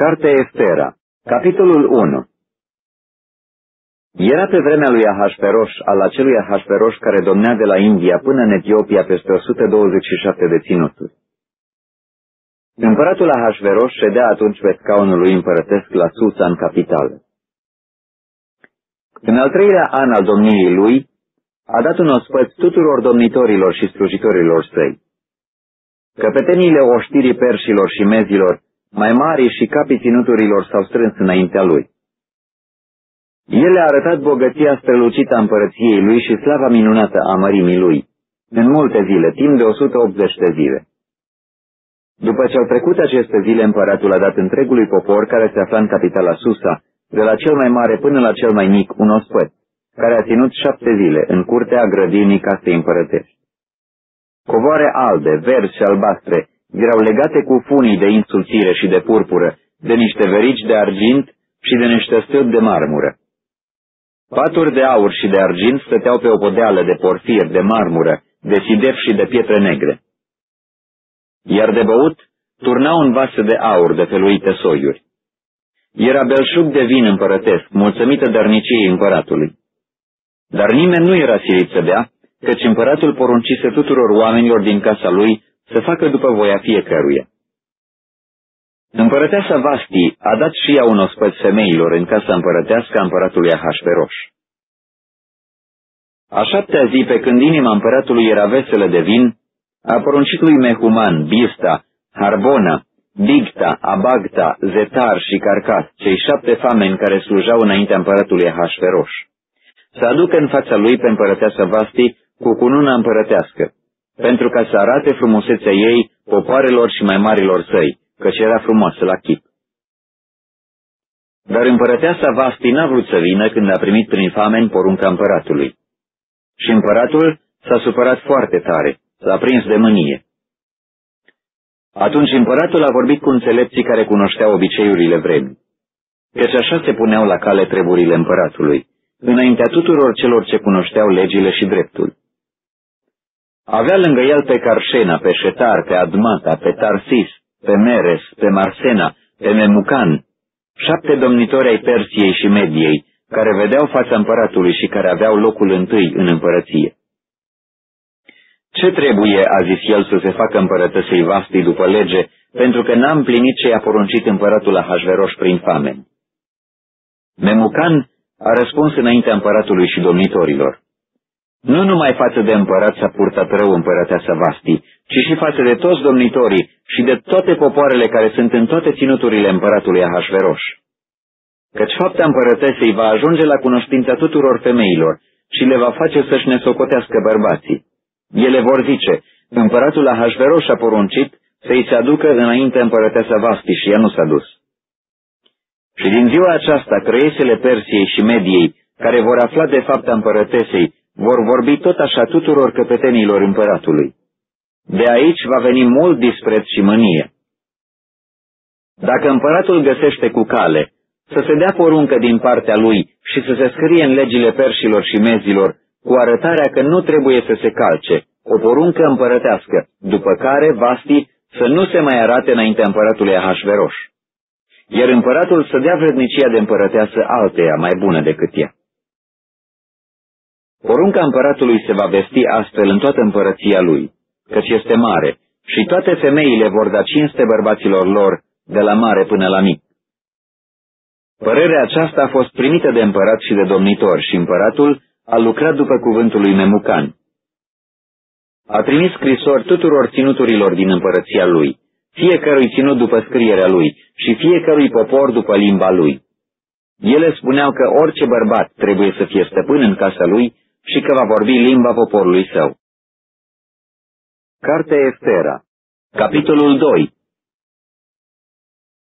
Cartea Estera, capitolul 1 Era pe vremea lui Ahasperoș, al acelui Ahasperoș care domnea de la India până în Etiopia peste 127 de ținuturi. Împăratul Ahasveroș ședea atunci pe scaunul lui împărătesc la Susa, în capitală. În al treilea an al domniei lui, a dat un ospăț tuturor domnitorilor și slujitorilor săi. Căpeteniile oștirii perșilor și mezilor mai mari și capii ținuturilor s-au strâns înaintea lui. El a arătat bogăția strălucită a împărăției lui și slava minunată a mărimii lui, în multe zile, timp de 180 de zile. După ce au trecut aceste zile, împăratul a dat întregului popor care se afla în capitala Susa, de la cel mai mare până la cel mai mic, un ospăț, care a ținut șapte zile în curtea grădinii casei împărătești. Covoare albe, verzi și albastre erau legate cu funii de insulțire și de purpură, de niște verici de argint și de niște stâlpi de marmură. Paturi de aur și de argint stăteau pe o podeală de porfir, de marmură, de sidef și de pietre negre. Iar de băut turnau un vase de aur de feluite soiuri. Era belșug de vin împărătesc, mulțumită dărniciei împăratului. Dar nimeni nu era silit să bea, căci împăratul poruncise tuturor oamenilor din casa lui să facă după voia fiecăruia. Împărăteasa Vasti a dat și ea un ospăț femeilor în casa împărătească a împăratului Ahasperoș. A șaptea zi, pe când inima împăratului era veselă de vin, a poruncit lui Mehuman, Bista, Harbona, Bigta, Abagta, Zetar și Carcas, cei șapte fameni care slujau înaintea împăratului Ahasperoș, să aducă în fața lui pe împărăteasa Vasti cu cununa împărătească, pentru ca să arate frumusețea ei popoarelor și mai marilor săi, căci era frumoasă la chip. Dar împărăteasa Vasti n-a vrut să vină când a primit prin fameni porunca împăratului. Și împăratul s-a supărat foarte tare, s-a prins de mânie. Atunci împăratul a vorbit cu înțelepții care cunoșteau obiceiurile vremii, căci așa se puneau la cale treburile împăratului, înaintea tuturor celor ce cunoșteau legile și dreptul. Avea lângă el pe Carșena, pe Șetar, pe Admata, pe Tarsis, pe Meres, pe Marsena, pe Memucan, șapte domnitori ai Persiei și Mediei, care vedeau fața împăratului și care aveau locul întâi în împărăție. Ce trebuie, a zis el, să se facă împărătăsei vastii după lege, pentru că n-am plinit ce i-a poruncit împăratul Ahasveroș prin famen? Memucan a răspuns înaintea împăratului și domnitorilor. Nu numai față de împărat s-a purtat rău împărăteasa Vasti, ci și față de toți domnitorii și de toate popoarele care sunt în toate ținuturile împăratului Ahasveroș. Căci fapta împărătesei va ajunge la cunoștința tuturor femeilor și le va face să-și ne socotească bărbații. Ele vor zice, împăratul Ahasveroș a poruncit să-i se aducă înainte împărăteasa Vasti și ea nu s-a dus. Și din ziua aceasta, creiesele Persiei și Mediei, care vor afla de fapt împărătesei, vor vorbi tot așa tuturor căpetenilor împăratului. De aici va veni mult dispreț și mânie. Dacă împăratul găsește cu cale să se dea poruncă din partea lui și să se scrie în legile perșilor și mezilor cu arătarea că nu trebuie să se calce, o poruncă împărătească, după care Vasti să nu se mai arate înaintea împăratului Ahasveroș, iar împăratul să dea vrednicia de împărăteasă alteia mai bună decât ea. Porunca împăratului se va vesti astfel în toată împărăția lui, căci este mare, și toate femeile vor da cinste bărbaților lor, de la mare până la mic. Părerea aceasta a fost primită de împărat și de domnitor și împăratul a lucrat după cuvântul lui Memucan. A trimis scrisori tuturor ținuturilor din împărăția lui, fiecărui ținut după scrierea lui și fiecărui popor după limba lui. Ele spuneau că orice bărbat trebuie să fie stăpân în casa lui și că va vorbi limba poporului său. Cartea Estera Capitolul 2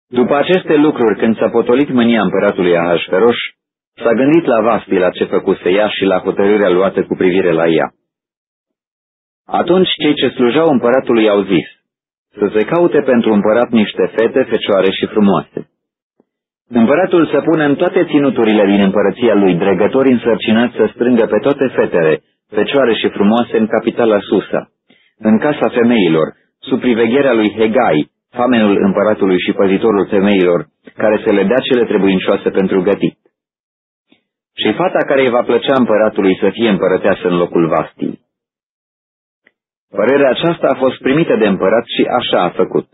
După aceste lucruri, când s-a potolit mânia împăratului Ahasferoș, s-a gândit la Vasti la ce făcuse ea și la hotărârea luată cu privire la ea. Atunci cei ce slujau împăratului au zis, să se caute pentru împărat niște fete, fecioare și frumoase. Împăratul să pună în toate ținuturile din împărăția lui dregători însărcinați să strângă pe toate fetele, fecioare și frumoase în capitala Susa, în casa femeilor, sub privegherea lui Hegai, famenul împăratului și păzitorul femeilor, care să le dea cele trebuincioase pentru gătit. Și fata care îi va plăcea împăratului să fie împărăteasă în locul Vastii. Părerea aceasta a fost primită de împărat și așa a făcut.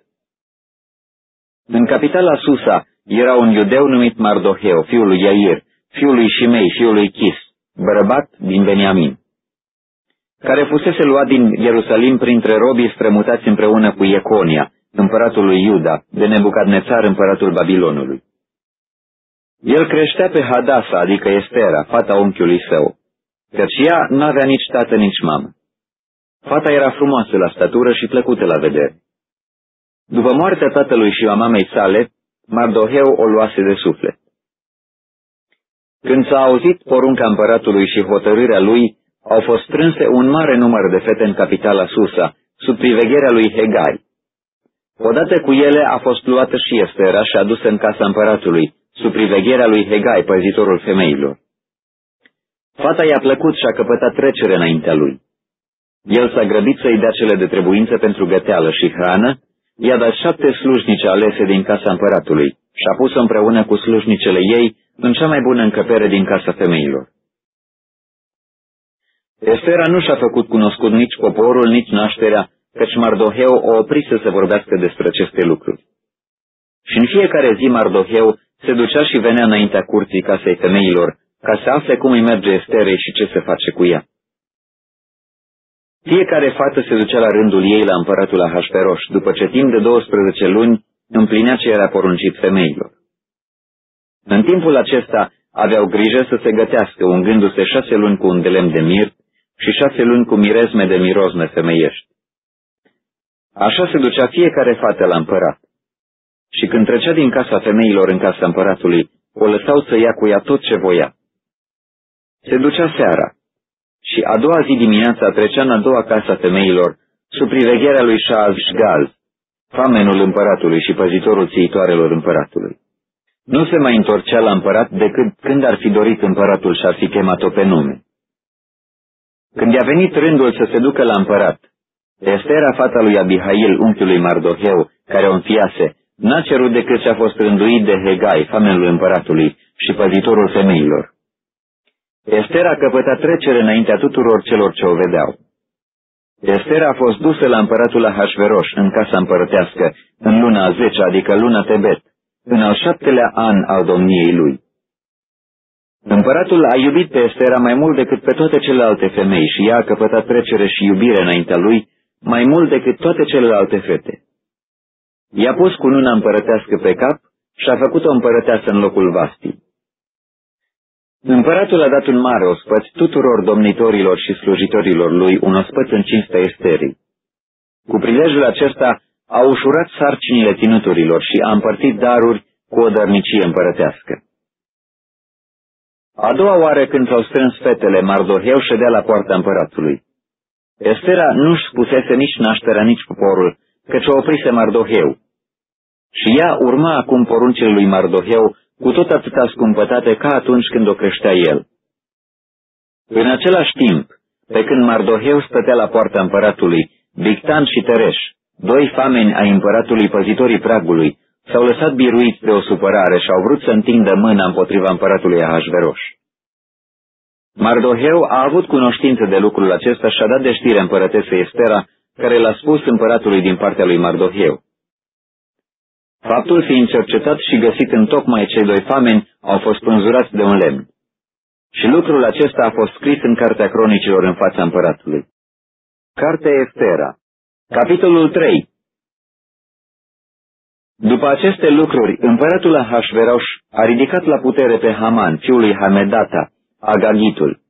În capitala Susa era un iudeu numit Mardoheu, fiul lui Iair, fiul lui Shimei, fiul lui Chis, bărbat din Beniamin, care fusese luat din Ierusalim printre robii strămutați împreună cu Ieconia, împăratul lui Iuda, de Nebucadnețar, împăratul Babilonului. El creștea pe Hadasa, adică Estera, fata unchiului său, căci ea n-avea nici tată, nici mamă. Fata era frumoasă la statură și plăcută la vedere. După moartea tatălui și a mamei sale, Mardoheu o luase de suflet. Când s-a auzit porunca împăratului și hotărârea lui, au fost strânse un mare număr de fete în capitala Susa, sub privegherea lui Hegai. Odată cu ele a fost luată și Estera și adusă în casa împăratului, sub privegherea lui Hegai, păzitorul femeilor. Fata i-a plăcut și a căpătat trecere înaintea lui. El s-a grăbit să-i dea cele de trebuință pentru găteală și hrană, i-a dat șapte slujnice alese din casa împăratului și a pus împreună cu slujnicele ei în cea mai bună încăpere din casa femeilor. Estera nu și-a făcut cunoscut nici poporul, nici nașterea, căci Mardoheu o opri să se vorbească despre aceste lucruri. Și în fiecare zi Mardoheu se ducea și venea înaintea curții casei femeilor, ca să afle cum îi merge Esterei și ce se face cu ea. Fiecare fată se ducea la rândul ei la împăratul Ahasperoș, după ce timp de 12 luni împlinea ce era poruncit femeilor. În timpul acesta aveau grijă să se gătească, ungându-se șase luni cu un de lemn de mir și șase luni cu mirezme de mirozme femeiești. Așa se ducea fiecare fată la împărat. Și când trecea din casa femeilor în casa împăratului, o lăsau să ia cu ea tot ce voia. Se ducea seara și a doua zi dimineața trecea în a doua casa femeilor, sub privegherea lui Shaaz Shgal, famenul împăratului și păzitorul țiitoarelor împăratului. Nu se mai întorcea la împărat decât când ar fi dorit împăratul și ar fi chemat-o pe nume. Când i-a venit rândul să se ducă la împărat, Estera, fata lui Abihail, unchiului Mardoheu, care o înfiase, n-a cerut decât ce a fost rânduit de Hegai, famenul împăratului și păzitorul femeilor. Estera a căpătat trecere înaintea tuturor celor ce o vedeau. Estera a fost dusă la împăratul Ahasveroș, în casa împărătească, în luna a zecea, adică luna Tebet, în al șaptelea an al domniei lui. Împăratul a iubit pe Estera mai mult decât pe toate celelalte femei și ea a căpătat trecere și iubire înaintea lui mai mult decât toate celelalte fete. I-a pus cu luna împărătească pe cap și a făcut-o împărăteasă în locul vastii. Împăratul a dat un mare ospăț tuturor domnitorilor și slujitorilor lui, un ospăț în cinstea Esterii. Cu prilejul acesta a ușurat sarcinile ținuturilor și a împărțit daruri cu o dărnicie împărătească. A doua oară când s-au strâns fetele, Mardoheu ședea la poarta împăratului. Estera nu-și spusese nici nașterea, nici poporul, căci o oprise Mardoheu. Și ea urma acum poruncile lui Mardoheu cu tot atâta scumpătate ca atunci când o creștea el. În același timp, pe când Mardoheu stătea la poarta împăratului, Bictan și Tereș, doi fameni ai împăratului păzitorii pragului, s-au lăsat biruiți de o supărare și au vrut să întindă mâna împotriva împăratului Ahasveroș. Mardoheu a avut cunoștință de lucrul acesta și a dat de știre împărătesei Estera, care l-a spus împăratului din partea lui Mardoheu. Faptul fiind cercetat și găsit în tocmai cei doi fameni, au fost pânzurați de un lemn. Și lucrul acesta a fost scris în Cartea Cronicilor în fața împăratului. Cartea Estera Capitolul 3 După aceste lucruri, împăratul Ahasveroș a ridicat la putere pe Haman, fiul lui Hamedata, Agagitul.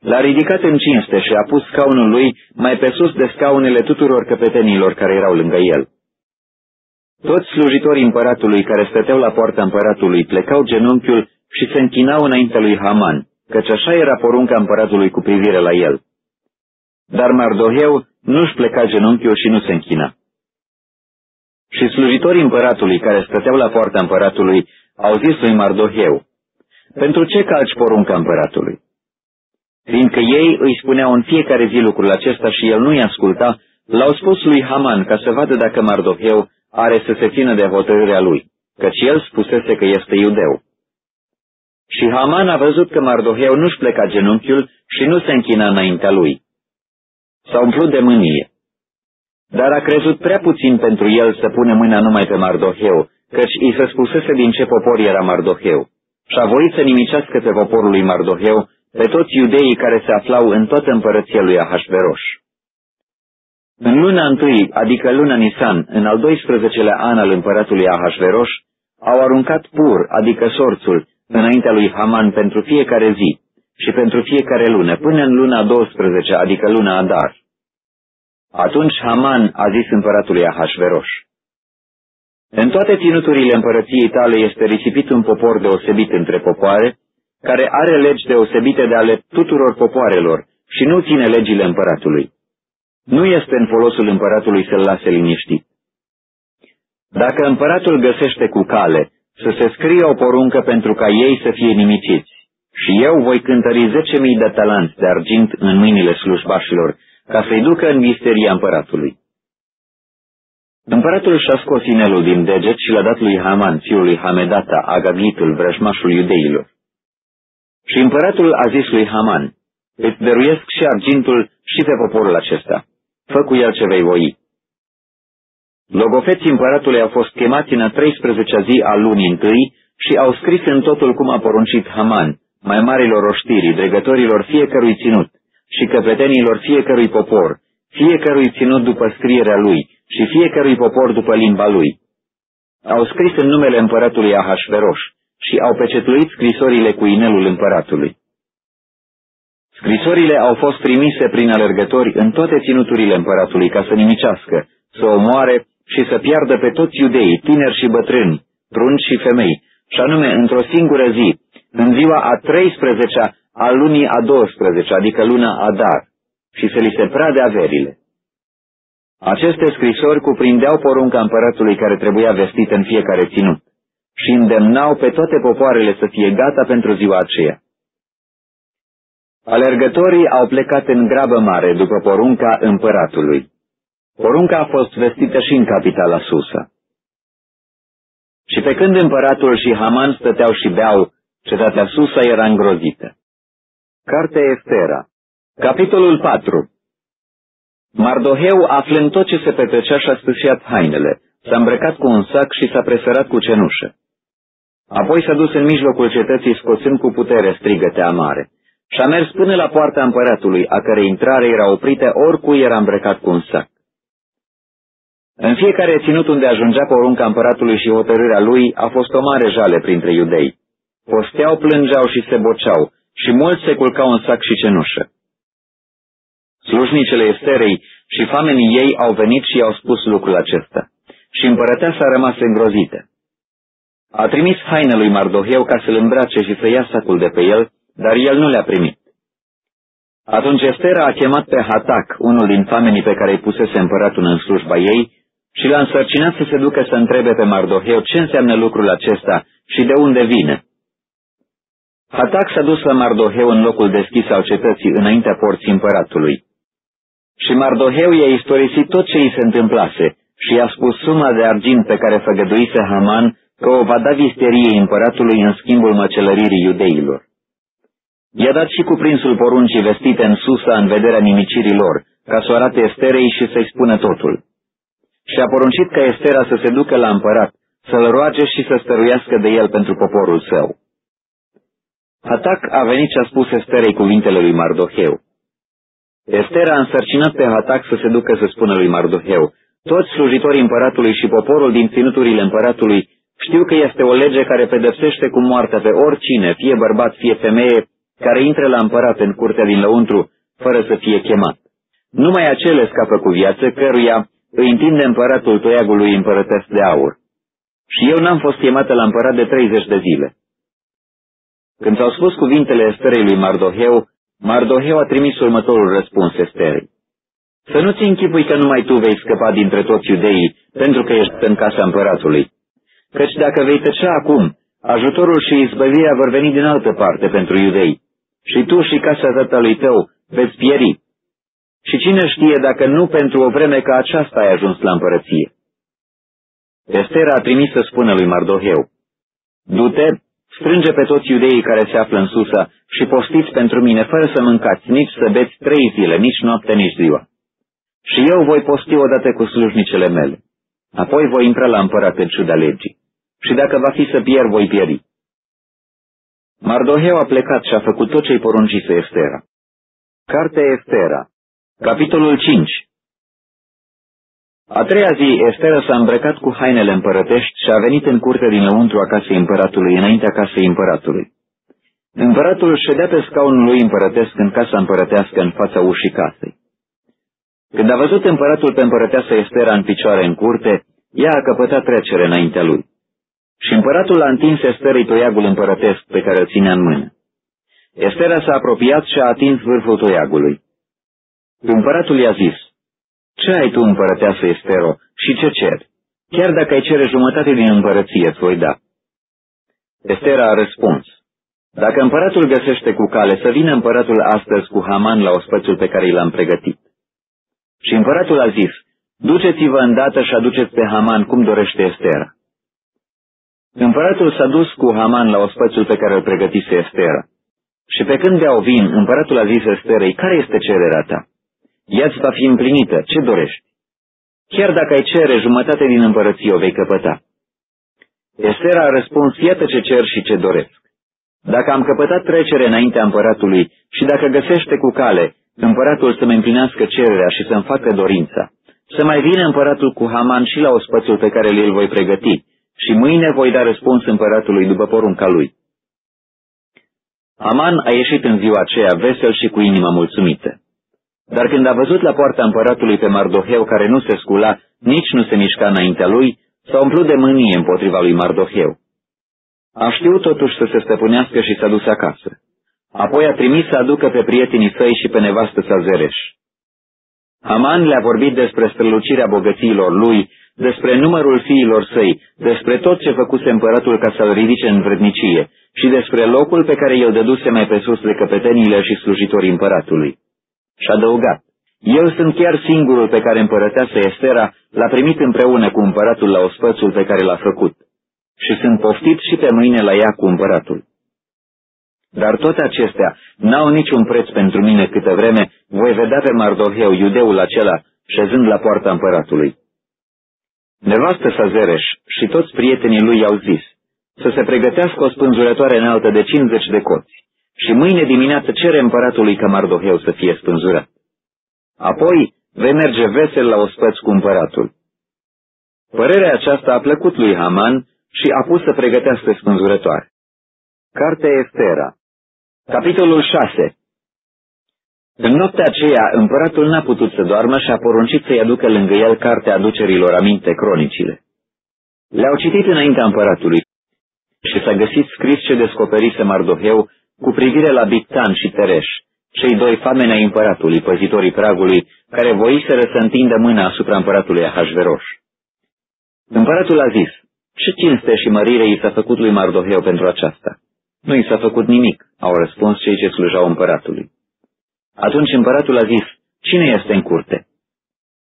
L-a ridicat în cinste și a pus scaunul lui mai pe sus de scaunele tuturor căpetenilor care erau lângă el. Toți slujitorii împăratului care stăteau la poarta împăratului plecau genunchiul și se închinau înaintea lui Haman, căci așa era porunca împăratului cu privire la el. Dar Mardoheu nu-și pleca genunchiul și nu se închina. Și slujitorii împăratului care stăteau la poarta împăratului au zis lui Mardoheu, Pentru ce calci porunca împăratului? Fiindcă ei îi spuneau în fiecare zi lucrul acesta și el nu-i asculta, l-au spus lui Haman ca să vadă dacă Mardoheu are să se țină de hotărârea lui. căci el spusese că este iudeu. Și Haman a văzut că Mardoheu nu-și pleca genunchiul și nu se închina înaintea lui. S-a umplut de mânie. Dar a crezut prea puțin pentru el să pune mâna numai pe Mardoheu, căci îi se spusese din ce popor era Mardoheu. Și a voit să nimicească pe poporul lui Mardoheu pe toți iudeii care se aflau în toată împărăția lui Ahasveroș. În luna întâi, adică luna Nisan, în al 12-lea an al împăratului Ahasveroș, au aruncat pur, adică sorțul, înaintea lui Haman pentru fiecare zi și pentru fiecare lună, până în luna 12, adică luna Adar. Atunci Haman a zis împăratului Ahasveroș, În toate ținuturile împărăției tale este risipit un popor deosebit între popoare, care are legi deosebite de ale tuturor popoarelor și nu ține legile împăratului. Nu este în folosul împăratului să-l lase liniștit. Dacă împăratul găsește cu cale să se scrie o poruncă pentru ca ei să fie nimiciți, și eu voi cântări zece mii de talanți de argint în mâinile slujbașilor, ca să-i ducă în misteria împăratului. Împăratul și-a scos inelul din deget și l-a dat lui Haman, fiul lui Hamedata, agagitul, vrăjmașul iudeilor. Și împăratul a zis lui Haman, îți dăruiesc și argintul și pe poporul acesta. Fă cu el ce vei voi. Logofeții împăratului au fost chemați în a 13 zi a lunii întâi și au scris în totul cum a poruncit Haman, mai marilor oștirii, dregătorilor fiecărui ținut și căpetenilor fiecărui popor, fiecărui ținut după scrierea lui și fiecărui popor după limba lui. Au scris în numele împăratului Ahasveroș și au pecetuit scrisorile cu inelul împăratului. Scrisorile au fost trimise prin alergători în toate ținuturile împăratului ca să nimicească, să omoare și să piardă pe toți iudeii, tineri și bătrâni, prunci și femei, și anume într-o singură zi, în ziua a 13-a a lunii a 12 adică luna Adar, și să li se prade averile. Aceste scrisori cuprindeau porunca împăratului care trebuia vestit în fiecare ținut și îndemnau pe toate popoarele să fie gata pentru ziua aceea. Alergătorii au plecat în grabă mare după porunca împăratului. Porunca a fost vestită și în capitala Susa. Și pe când împăratul și Haman stăteau și beau, cetatea Susa era îngrozită. Cartea Estera Capitolul 4 Mardoheu, aflând tot ce se petrecea, și-a stâșiat hainele, s-a îmbrăcat cu un sac și s-a presărat cu cenușă. Apoi s-a dus în mijlocul cetății scoțând cu putere strigăte amare și a mers până la poarta împăratului, a cărei intrare era oprită oricui era îmbrăcat cu un sac. În fiecare ținut unde ajungea porunca împăratului și hotărârea lui a fost o mare jale printre iudei. Posteau, plângeau și se boceau și mulți se culcau în sac și cenușă. Slujnicele Esterei și famenii ei au venit și i-au spus lucrul acesta. Și împărăteasa a rămas îngrozită. A trimis haină lui Mardoheu ca să-l îmbrace și să ia sacul de pe el, dar el nu le-a primit. Atunci Estera a chemat pe Hatac, unul din famenii pe care îi pusese împăratul în slujba ei, și l-a însărcinat să se ducă să întrebe pe Mardoheu ce înseamnă lucrul acesta și de unde vine. Hatac s-a dus la Mardoheu în locul deschis al cetății, înaintea porții împăratului. Și Mardoheu i-a istorisit tot ce îi se întâmplase și i-a spus suma de argint pe care făgăduise Haman că o va da visteriei împăratului în schimbul măcelăririi iudeilor. I-a dat și cuprinsul poruncii vestite în Susa în vederea nimicirii lor, ca să o arate Esterei și să-i spună totul. Și a poruncit ca Estera să se ducă la împărat, să-l roage și să stăruiască de el pentru poporul său. Hatac a venit și a spus Esterei cuvintele lui Mardoheu. Estera a însărcinat pe Hatac să se ducă să spună lui Mardoheu, toți slujitorii împăratului și poporul din ținuturile împăratului știu că este o lege care pedepsește cu moartea pe oricine, fie bărbat, fie femeie, care intre la împărat în curtea din lăuntru, fără să fie chemat. Numai acele scapă cu viață, căruia îi întinde împăratul toiagului împărătesc de aur. Și eu n-am fost chemată la împărat de 30 de zile. Când s-au spus cuvintele Esterei lui Mardoheu, Mardoheu a trimis următorul răspuns Esterei. Să nu-ți închipui că numai tu vei scăpa dintre toți iudeii, pentru că ești în casa împăratului. Căci dacă vei tăcea acum, ajutorul și izbăvirea vor veni din altă parte pentru iudei. Și tu și casa tatălui tău veți pieri. Și cine știe dacă nu pentru o vreme ca aceasta ai ajuns la împărăție? Estera a trimis să spună lui Mardoheu, Du-te, strânge pe toți iudeii care se află în Susa și postiți pentru mine, fără să mâncați, nici să beți trei zile, nici noapte, nici ziua. Și eu voi posti odată cu slujnicele mele. Apoi voi intra la împărat în ciuda legii. Și dacă va fi să pierd, voi pieri. Mardoheu a plecat și a făcut tot ce-i poruncise Estera. Cartea Estera, capitolul 5 A treia zi, Estera s-a îmbrăcat cu hainele împărătești și a venit în curte din lăuntru a casei împăratului, înaintea casei împăratului. Împăratul ședea pe scaunul lui împărătesc în casa împărătească în fața ușii casei. Când a văzut împăratul pe împărăteasă Estera în picioare în curte, ea a căpătat trecere înaintea lui. Și împăratul a întins Esterei toiagul împărătesc pe care îl ținea în mână. Estera s-a apropiat și a atins vârful toiagului. Împăratul i-a zis, Ce ai tu, împărăteasă Estero, și ce cer? Chiar dacă ai cere jumătate din împărăție, îți voi da. Estera a răspuns, Dacă împăratul găsește cu cale, să vină împăratul astăzi cu Haman la ospățul pe care i l-am pregătit. Și împăratul a zis, Duceți-vă îndată și aduceți pe Haman cum dorește Estera. Împăratul s-a dus cu Haman la ospățul pe care îl pregătise Estera. Și pe când beau vin, împăratul a zis Esterei, care este cererea ta? Ea-ți va fi împlinită, ce dorești? Chiar dacă ai cere jumătate din împărăție, o vei căpăta. Estera a răspuns, iată ce cer și ce doresc. Dacă am căpătat trecere înaintea împăratului și dacă găsește cu cale împăratul să-mi împlinească cererea și să-mi facă dorința, să mai vină împăratul cu Haman și la ospățul pe care îl voi pregăti, și mâine voi da răspuns împăratului după porunca lui. Aman a ieșit în ziua aceea vesel și cu inima mulțumită. Dar când a văzut la poarta împăratului pe Mardoheu care nu se scula, nici nu se mișca înaintea lui, s-a umplut de mânie împotriva lui Mardoheu. A știut totuși să se stăpânească și s-a dus acasă. Apoi a trimis să aducă pe prietenii săi și pe nevastă sa Zereș. Haman le-a vorbit despre strălucirea bogățiilor lui despre numărul fiilor săi, despre tot ce făcuse împăratul ca să-l ridice în vrednicie și despre locul pe care el dăduse mai pe sus de căpetenile și slujitorii împăratului. Și adăugat, eu sunt chiar singurul pe care împărăteasă Estera l-a primit împreună cu împăratul la ospățul pe care l-a făcut și sunt poftit și pe mâine la ea cu împăratul. Dar toate acestea n-au niciun preț pentru mine câtă vreme voi vedea pe Mardoheu, iudeul acela, șezând la poarta împăratului. Nevastă sa Zereș și toți prietenii lui i-au zis să se pregătească o spânzurătoare înaltă de 50 de coți și mâine dimineață cere împăratului ca Mardoheu să fie spânzurat. Apoi vei merge vesel la ospăț cu împăratul. Părerea aceasta a plăcut lui Haman și a pus să pregătească spânzurătoare. Cartea Estera Capitolul 6 în noaptea aceea, împăratul n-a putut să doarmă și a poruncit să-i aducă lângă el cartea aducerilor aminte, cronicile. Le-au citit înaintea împăratului și s-a găsit scris ce descoperise Mardoheu cu privire la Bictan și Tereș, cei doi fameni ai împăratului, păzitorii pragului, care voiseră să întindă mâna asupra împăratului Ahasveroș. Împăratul a zis, ce cinste și mărire i s-a făcut lui Mardoheu pentru aceasta? Nu i s-a făcut nimic, au răspuns cei ce slujau împăratului. Atunci împăratul a zis, cine este în curte?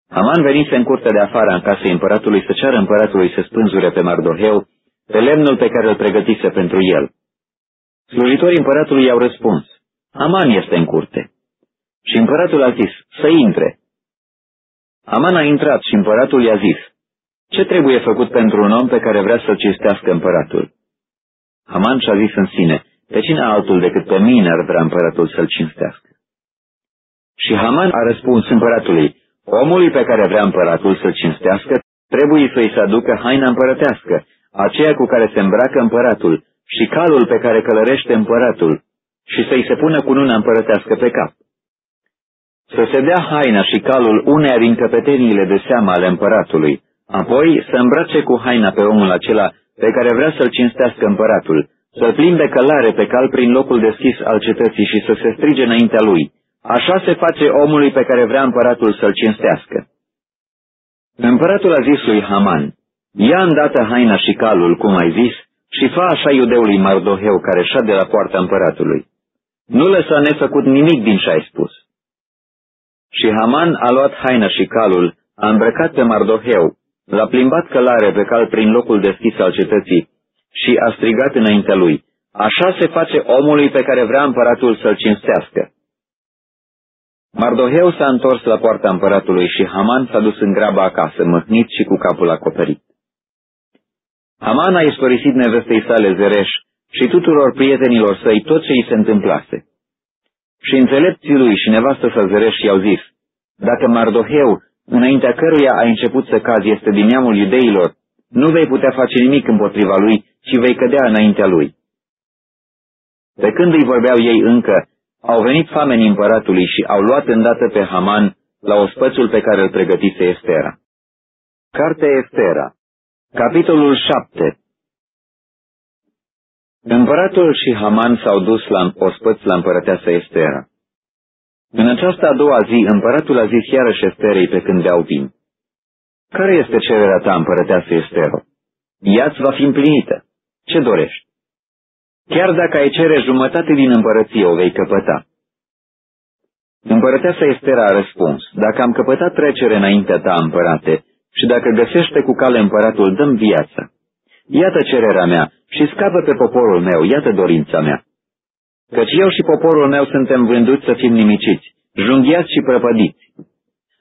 Aman venise în curtea de afară în casei împăratului să ceară împăratului să spânzure pe Mardoheu pe lemnul pe care îl pregătise pentru el. Slujitorii împăratului i-au răspuns, Aman este în curte. Și împăratul a zis, să intre. Aman a intrat și împăratul i-a zis, ce trebuie făcut pentru un om pe care vrea să-l cinstească împăratul? Aman și-a zis în sine, pe cine altul decât pe mine ar vrea împăratul să-l cinstească? Și Haman a răspuns împăratului, omului pe care vrea împăratul să-l cinstească, trebuie să-i se aducă haina împărătească, aceea cu care se îmbracă împăratul, și calul pe care călărește împăratul, și să-i se pună cununa împărătească pe cap. Să se dea haina și calul uneia din căpeteniile de seamă ale împăratului, apoi să îmbrace cu haina pe omul acela pe care vrea să-l cinstească împăratul, să-l plimbe călare pe cal prin locul deschis al cetății și să se strige înaintea lui, Așa se face omului pe care vrea împăratul să-l cinstească. Împăratul a zis lui Haman, ia îndată haina și calul, cum ai zis, și fa așa iudeului Mardoheu care șade la poarta împăratului. Nu lăsa nefăcut nimic din ce ai spus. Și Haman a luat haina și calul, a îmbrăcat pe Mardoheu, l-a plimbat călare pe cal prin locul deschis al cetății și a strigat înaintea lui, Așa se face omului pe care vrea împăratul să-l cinstească. Mardoheu s-a întors la poarta împăratului și Haman s-a dus în grabă acasă, mâhnit și cu capul acoperit. Haman a istorisit nevestei sale Zereș și tuturor prietenilor săi tot ce îi se întâmplase. Și înțelepții lui și nevastă să Zereș i-au zis, dacă Mardoheu, înaintea căruia a început să cazi, este din neamul iudeilor, nu vei putea face nimic împotriva lui, ci vei cădea înaintea lui. De când îi vorbeau ei încă, au venit famenii împăratului și au luat îndată pe Haman la ospățul pe care îl pregătise Estera. Cartea Estera Capitolul 7 Împăratul și Haman s-au dus la ospăț la împărăteasa Estera. În această a doua zi, împăratul a zis iarăși Esterei pe când beau vin. Care este cererea ta, împărăteasă Estero? Ea-ți va fi împlinită. Ce dorești? Chiar dacă ai cere jumătate din împărăție, o vei căpăta. Împărăteasa Estera a răspuns, dacă am căpătat trecere înaintea ta, împărate, și dacă găsește cu cale împăratul, dăm viață. Iată cererea mea și scapă pe poporul meu, iată dorința mea. Căci eu și poporul meu suntem vânduți să fim nimiciți, junghiați și prăpădiți.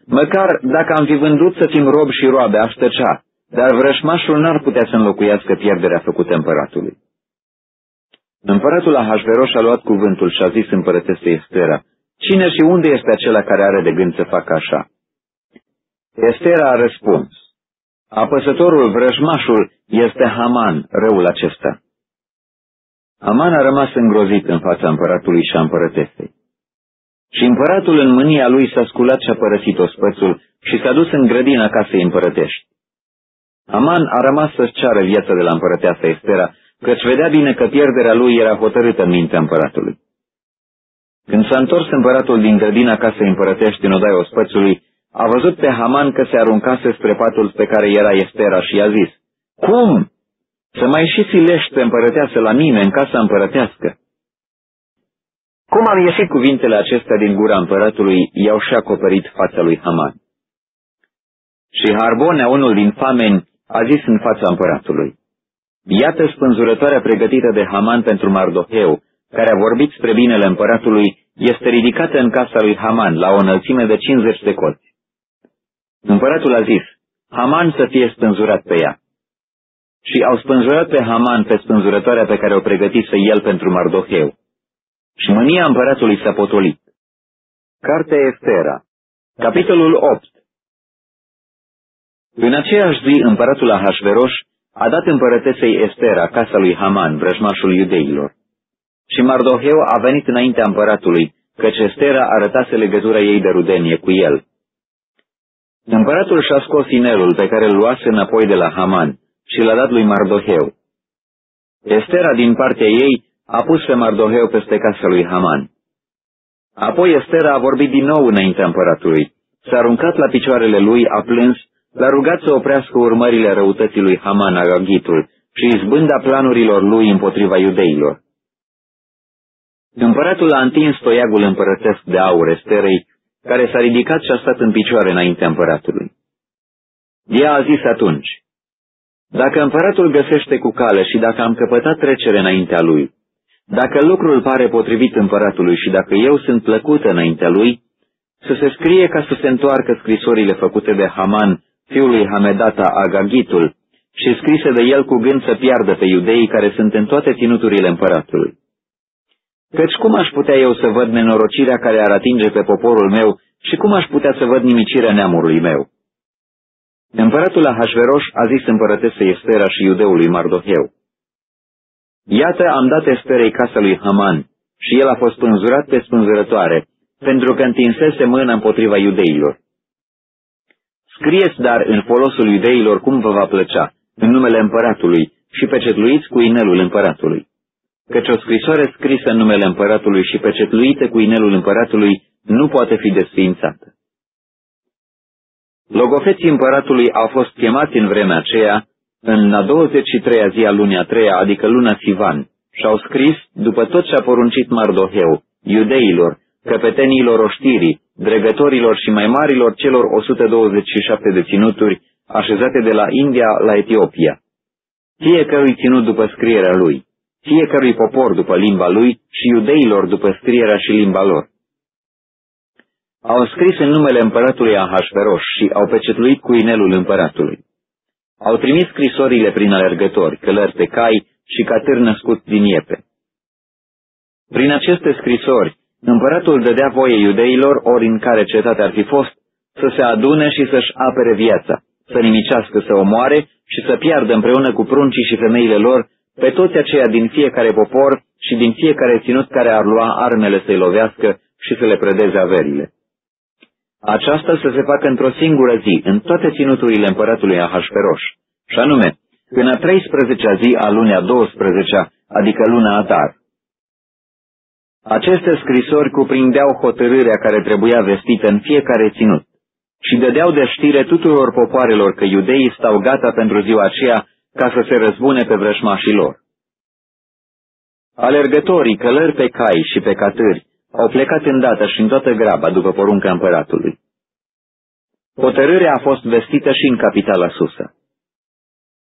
Măcar dacă am fi vândut să fim rob și roabe, aș tăcea, dar vrășmașul n-ar putea să înlocuiască pierderea făcută împăratului. Împăratul Ahasveros a luat cuvântul și a zis împărătesei Estera, Cine și unde este acela care are de gând să facă așa? Estera a răspuns, Apăsătorul vrăjmașul este Haman, răul acesta. Haman a rămas îngrozit în fața împăratului și a împărătesei. Și împăratul în mânia lui s-a sculat și a părăsit ospățul și s-a dus în grădina casei împărătești. Haman a rămas să-și ceară viața de la împărăteasa Estera, căci vedea bine că pierderea lui era hotărâtă în mintea împăratului. Când s-a întors împăratul din grădina casei împărătești în odaia ospățului, a văzut pe Haman că se aruncase spre patul pe care era Estera și i-a zis, Cum? Să mai și silești pe împărăteasă la mine în casa împărătească? Cum am ieșit cuvintele acestea din gura împăratului, i-au și acoperit fața lui Haman. Și Harbonea, unul din fameni, a zis în fața împăratului, Iată spânzurătoarea pregătită de Haman pentru Mardoheu, care a vorbit spre binele împăratului, este ridicată în casa lui Haman, la o înălțime de 50 de coți. Împăratul a zis, Haman să fie spânzurat pe ea. Și au spânzurat pe Haman pe spânzurătoarea pe care o pregătise el pentru Mardoheu. Și mânia împăratului s-a potolit. Cartea Estera Capitolul 8 În aceeași zi, împăratul Ahasveros a dat împărătesei Estera, casa lui Haman, vrăjmașul iudeilor. Și Mardoheu a venit înaintea împăratului, căci Estera arătase legătura ei de rudenie cu el. Împăratul și-a scos inelul pe care îl luase înapoi de la Haman și l-a dat lui Mardoheu. Estera, din partea ei, a pus pe Mardoheu peste casa lui Haman. Apoi Estera a vorbit din nou înaintea împăratului, s-a aruncat la picioarele lui, a plâns L-a rugat să oprească urmările răutății lui Haman Agagitul și izbânda planurilor lui împotriva iudeilor. Împăratul a întins toiagul împărătesc de aur Esterei, care s-a ridicat și a stat în picioare înaintea împăratului. Ea a zis atunci, Dacă împăratul găsește cu cale și dacă am căpătat trecere înaintea lui, dacă lucrul pare potrivit împăratului și dacă eu sunt plăcută înaintea lui, să se scrie ca să se întoarcă scrisorile făcute de Haman fiul lui Hamedata Agagitul, și scrise de el cu gând să piardă pe iudeii care sunt în toate ținuturile împăratului. Căci cum aș putea eu să văd nenorocirea care ar atinge pe poporul meu și cum aș putea să văd nimicirea neamului meu? Împăratul Ahasveros a zis împărătesei Estera și iudeului Mardoheu. Iată am dat Esterei casa lui Haman și el a fost spânzurat pe spânzurătoare, pentru că întinsese mâna împotriva iudeilor. Scrieți dar în folosul iudeilor cum vă va plăcea, în numele împăratului, și pecetluiți cu inelul împăratului. Căci o scrisoare scrisă în numele împăratului și pecetluită cu inelul împăratului nu poate fi desființată. Logofeții împăratului au fost chemați în vremea aceea, în a 23-a zi a lunii a treia, adică luna Sivan, și au scris, după tot ce a poruncit Mardoheu, iudeilor, căpetenilor oștirii, dregătorilor și mai marilor celor 127 de ținuturi, așezate de la India la Etiopia, fiecărui ținut după scrierea lui, fiecărui popor după limba lui și iudeilor după scrierea și limba lor. Au scris în numele împăratului Ahasveros și au pecetluit cu inelul împăratului. Au trimis scrisorile prin alergători, călări pe cai și catâri născuți din iepe. Prin aceste scrisori, împăratul dădea voie iudeilor, ori în care cetate ar fi fost, să se adune și să-și apere viața, să nimicească, să omoare și să piardă împreună cu pruncii și femeile lor pe toți aceia din fiecare popor și din fiecare ținut care ar lua armele să-i lovească și să le predeze averile. Aceasta să se facă într-o singură zi, în toate ținuturile împăratului Ahasperoș, și anume, în a 13-a zi a lunii a 12 adică luna Atar. Aceste scrisori cuprindeau hotărârea care trebuia vestită în fiecare ținut și dădeau de știre tuturor popoarelor că iudeii stau gata pentru ziua aceea ca să se răzbune pe vrășmașii lor. Alergătorii, călări pe cai și pe catâri, au plecat îndată și în toată graba după porunca împăratului. Hotărârea a fost vestită și în capitala Susă.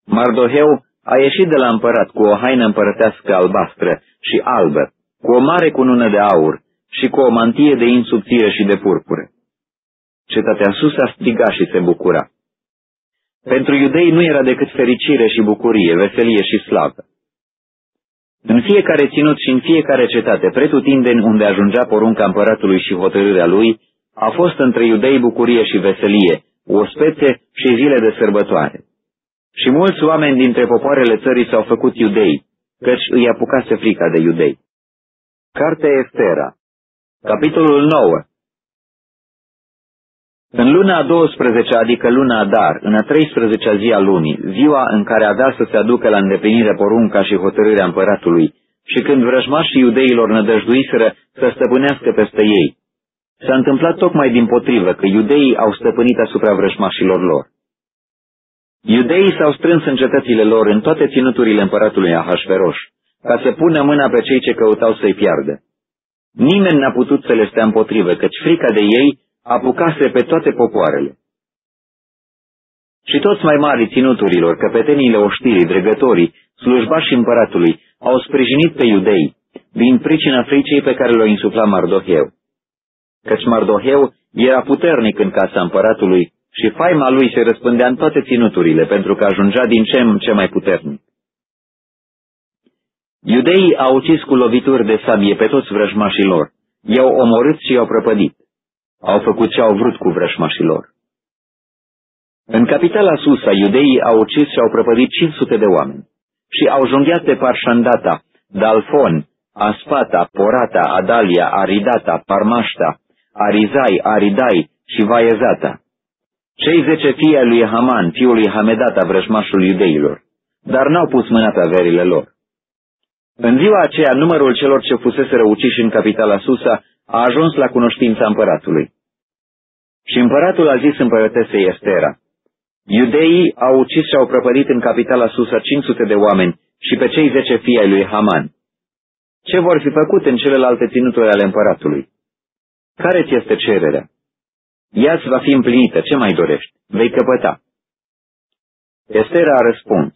Mardoheu a ieșit de la împărat cu o haină împărătească albastră și albă, cu o mare cunună de aur și cu o mantie de insubțire și de purpură. Cetatea Susa striga și se bucura. Pentru iudei nu era decât fericire și bucurie, veselie și slavă. În fiecare ținut și în fiecare cetate, pretutindeni unde ajungea porunca împăratului și hotărârea lui, a fost între iudei bucurie și veselie, ospețe și zile de sărbătoare. Și mulți oameni dintre popoarele țării s-au făcut iudei, căci îi apucase frica de iudei. Cartea Estera Capitolul 9 în luna a 12, adică luna Adar, în a 13-a zi a lunii, ziua în care avea să se aducă la îndeplinire porunca și hotărârea împăratului, și când vrăjmașii iudeilor nădăjduiseră să stăpânească peste ei, s-a întâmplat tocmai din potrivă că iudeii au stăpânit asupra vrăjmașilor lor. Iudeii s-au strâns în cetățile lor în toate ținuturile împăratului Ahasveroș, ca să pună mâna pe cei ce căutau să-i piardă. Nimeni n-a putut să le stea împotrivă, căci frica de ei apucase pe toate popoarele. Și toți mai mari ținuturilor, căpeteniile oștirii, dregătorii, slujbașii împăratului, au sprijinit pe iudei, din pricina fricii pe care le-o insufla Mardoheu. Căci Mardoheu era puternic în casa împăratului și faima lui se răspândea în toate ținuturile, pentru că ajungea din ce în ce mai puternic. Iudeii au ucis cu lovituri de sabie pe toți vrăjmașii lor, i-au omorât și i-au prăpădit au făcut ce au vrut cu vrășmașilor. În capitala Susa, iudeii au ucis și au prăpădit 500 de oameni și au junghiat pe Parșandata, Dalfon, Aspata, Porata, Adalia, Aridata, Parmașta, Arizai, Aridai și Vaezata. Cei zece fii ai lui Haman, fiul lui Hamedata, vrăjmașul iudeilor, dar n-au pus mâna pe averile lor. În ziua aceea, numărul celor ce fusese răuciși în capitala Susa a ajuns la cunoștința împăratului. Și împăratul a zis împărătesei Estera, Iudeii au ucis și au prăpădit în capitala Susa 500 de oameni și pe cei zece fii ai lui Haman. Ce vor fi făcut în celelalte ținuturi ale împăratului? Care ți este cererea? ea va fi împlinită, ce mai dorești? Vei căpăta. Estera a răspuns,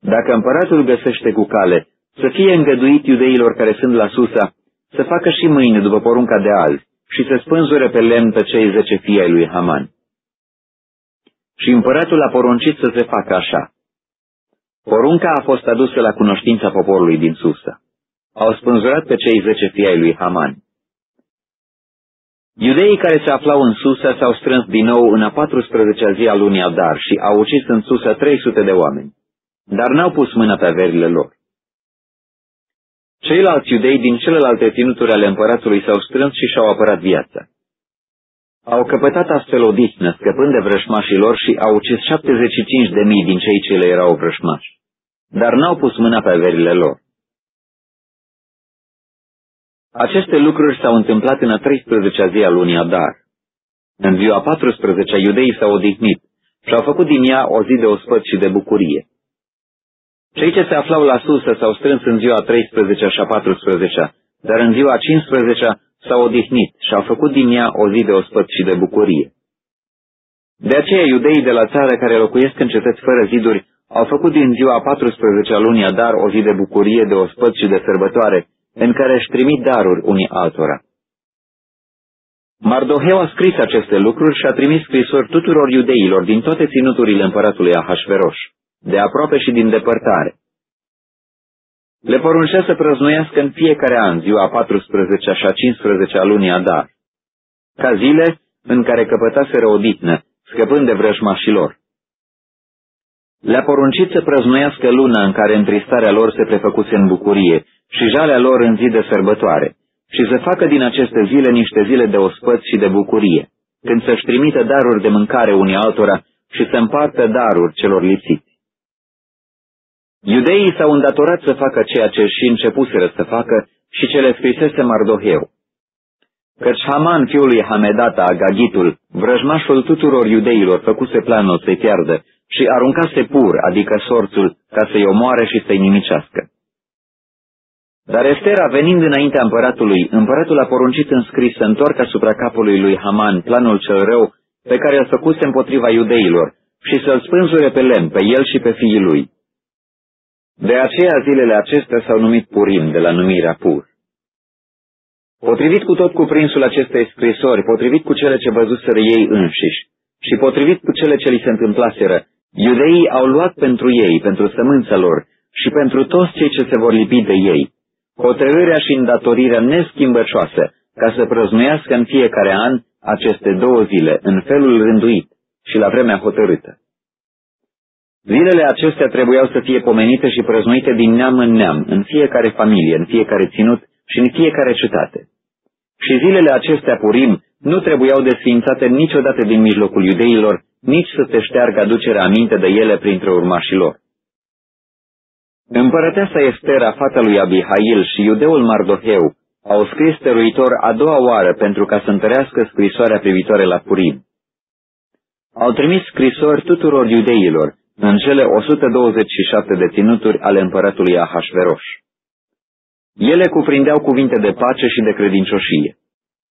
dacă împăratul găsește cu cale să fie îngăduit iudeilor care sunt la Susa să facă și mâine după porunca de azi și să spânzure pe lemn pe cei zece fii ai lui Haman. Și împăratul a poruncit să se facă așa. Porunca a fost adusă la cunoștința poporului din Susa. Au spânzurat pe cei zece fii ai lui Haman. Iudeii care se aflau în Susa s-au strâns din nou în a 14-a zi a lunii Adar și au ucis în Susa 300 de oameni, dar n-au pus mâna pe averile lor. Ceilalți iudei din celelalte ținuturi ale împăratului s-au strâns și și-au apărat viața. Au căpătat astfel o dihnă, scăpând de vrășmașii lor și au ucis 75 de mii din cei ce le erau vrășmași, dar n-au pus mâna pe averile lor. Aceste lucruri s-au întâmplat în a 13-a zi a lunii Adar. În ziua 14 iudeii s-au odihnit și au făcut din ea o zi de ospăț și de bucurie. Cei ce se aflau la susă s-au strâns în ziua 13 și a 14 dar în ziua 15 s-au odihnit și au făcut din ea o zi de ospăț și de bucurie. De aceea iudeii de la țară care locuiesc în cetăți fără ziduri au făcut din ziua 14 a lunii Adar o zi de bucurie, de ospăț și de sărbătoare, în care își trimit daruri unii altora. Mardoheu a scris aceste lucruri și a trimis scrisori tuturor iudeilor din toate ținuturile împăratului Ahasveroș, de aproape și din depărtare. Le poruncea să prăznuiască în fiecare an ziua 14 și a 15 a lunii Adar, ca zile în care căpătaseră odihnă, scăpând de vrăjmașilor. Le-a poruncit să prăznuiască luna în care întristarea lor se prefăcuse în bucurie și jalea lor în zi de sărbătoare, și să facă din aceste zile niște zile de ospăț și de bucurie, când să-și trimită daruri de mâncare unii altora și să împartă daruri celor lipsiți. Iudeii s-au îndatorat să facă ceea ce și începuseră să facă și ce le scrisese Mardoheu. Căci Haman, fiul lui Hamedata, Agagitul, vrăjmașul tuturor iudeilor, făcuse planul să-i piardă și aruncase pur, adică sorțul, ca să-i omoare și să-i nimicească. Dar Estera, venind înaintea împăratului, împăratul a poruncit în scris să întoarcă asupra capului lui Haman planul cel rău pe care îl făcuse împotriva iudeilor și să-l spânzure pe lemn, pe el și pe fiii lui. De aceea zilele acestea s-au numit Purim, de la numirea Pur. Potrivit cu tot cuprinsul acestei scrisori, potrivit cu cele ce văzuseră ei înșiși și potrivit cu cele ce li se întâmplaseră, iudeii au luat pentru ei, pentru sămânța lor și pentru toți cei ce se vor lipi de ei, hotărârea și îndatorirea neschimbăcioasă ca să prăznuiască în fiecare an aceste două zile în felul rânduit și la vremea hotărâtă. Zilele acestea trebuiau să fie pomenite și prăznuite din neam în neam, în fiecare familie, în fiecare ținut și în fiecare cetate. Și zilele acestea purim nu trebuiau desfințate niciodată din mijlocul iudeilor, nici să se șteargă aducerea aminte de ele printre urmașii lor. Împărăteasa Estera, fata lui Abihail și iudeul Mardoheu au scris stăruitor a doua oară pentru ca să întărească scrisoarea privitoare la Purim. Au trimis scrisori tuturor iudeilor în cele 127 de ținuturi ale împăratului Ahasveroș. Ele cuprindeau cuvinte de pace și de credincioșie.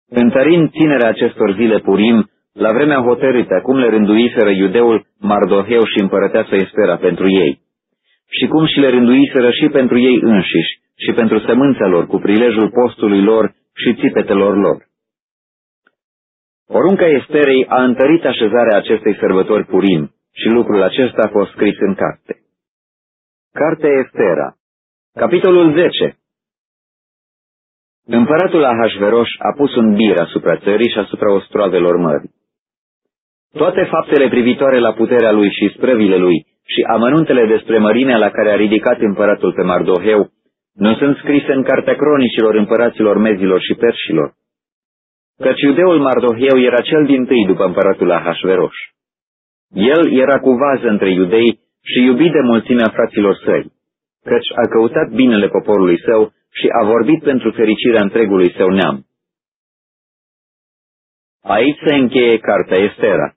Întărind ținerea acestor zile Purim, la vremea hotărâtă, cum le rânduiseră iudeul Mardoheu și împărăteasa Estera pentru ei și cum și le rânduiseră și pentru ei înșiși și pentru sămânța lor cu prilejul postului lor și țipetelor lor. Porunca Esterei a întărit așezarea acestei sărbători Purim și lucrul acesta a fost scris în carte. Cartea Estera Capitolul 10 Împăratul Ahasveroș a pus un bir asupra țării și asupra ostroavelor mării. Toate faptele privitoare la puterea lui și sprăvile lui și amănuntele despre mărimea la care a ridicat împăratul pe Mardoheu nu sunt scrise în cartea cronicilor împăraților mezilor și perșilor. Căci iudeul Mardoheu era cel din tâi după împăratul Ahasveroș. El era cu vază între iudei și iubit de mulțimea fraților săi, căci a căutat binele poporului său și a vorbit pentru fericirea întregului său neam. Aici se încheie cartea Estera.